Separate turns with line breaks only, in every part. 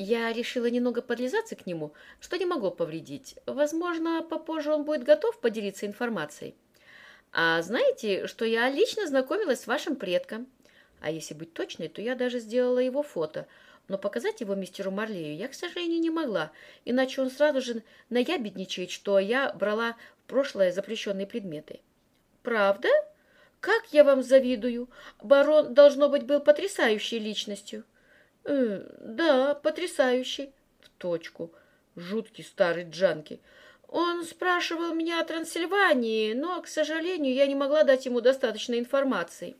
Я решила немного подлизаться к нему, что не могло повредить. Возможно, попозже он будет готов поделиться информацией. А знаете, что я лично знакомилась с вашим предком? А если быть точной, то я даже сделала его фото, но показать его мистеру Марлею я, к сожалению, не могла, иначе он сразу же наябедничает, что я брала в прошлое запрещенные предметы. Правда? Как я вам завидую! Барон, должно быть, был потрясающей личностью. Да, потрясающий. В точку. Жуткий старый Джанки. Он спрашивал меня о Трансильвании, но, к сожалению, я не могла дать ему достаточно информации.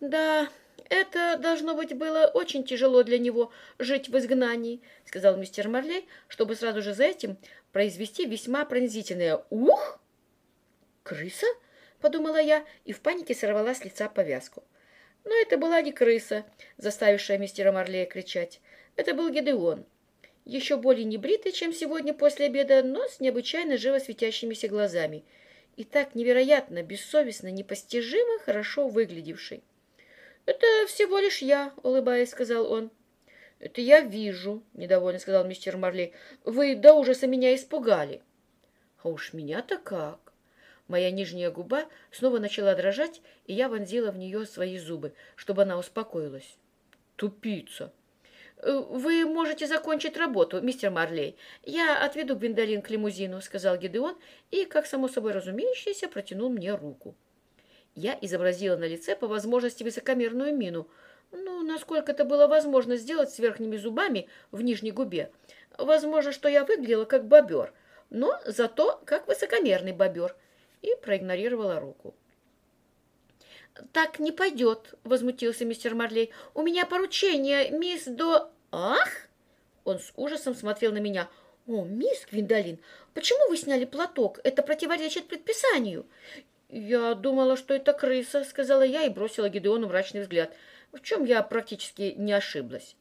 Да, это, должно быть, было очень тяжело для него жить в изгнании, сказал мистер Марлей, чтобы сразу же за этим произвести весьма пронзительное «Ух!» «Крыса?» — подумала я и в панике сорвала с лица повязку. Но это была не крыса, заставившая мистера Марлея кричать. Это был Гедеон. Еще более небритый, чем сегодня после обеда, но с необычайно живо светящимися глазами. И так невероятно, бессовестно, непостижимо хорошо выглядевший. «Это всего лишь я», — улыбаясь, сказал он. «Это я вижу», — недовольно сказал мистер Марли. «Вы до ужаса меня испугали». «А уж меня-то как!» Моя нижняя губа снова начала дрожать, и я вонзила в нее свои зубы, чтобы она успокоилась. «Тупица!» «Э, «Вы можете закончить работу, мистер Марлей. Я отведу Гвиндолин к лимузину», — сказал Гидеон, и, как само собой разумеющееся, протянул мне руку. Я изобразила на лице по возможности высокомерную мину. Ну, насколько это было возможно сделать с верхними зубами в нижней губе. Возможно, что я выглядела как бобер, но зато как высокомерный бобер — и проигнорировала руку. «Так не пойдет», — возмутился мистер Марлей. «У меня поручение, мисс До...» «Ах!» Он с ужасом смотрел на меня. «О, мисс Гвиндолин, почему вы сняли платок? Это противоречит предписанию». «Я думала, что это крыса», — сказала я и бросила Гидеону мрачный взгляд, в чем я практически не ошиблась.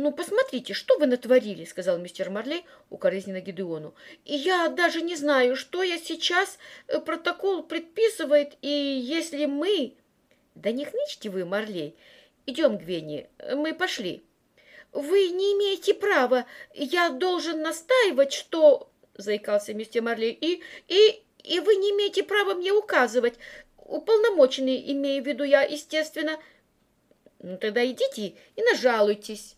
«Ну, посмотрите, что вы натворили», — сказал мистер Марлей укоризненно Гидеону. «И я даже не знаю, что я сейчас э, протокол предписывает, и если мы...» «Да не хнычьте вы, Марлей. Идем, Гвенни, мы пошли». «Вы не имеете права. Я должен настаивать, что...» — заикался мистер Марлей. «И... и... и вы не имеете права мне указывать. Уполномоченный, имею в виду я, естественно...» «Ну, тогда идите и нажалуйтесь».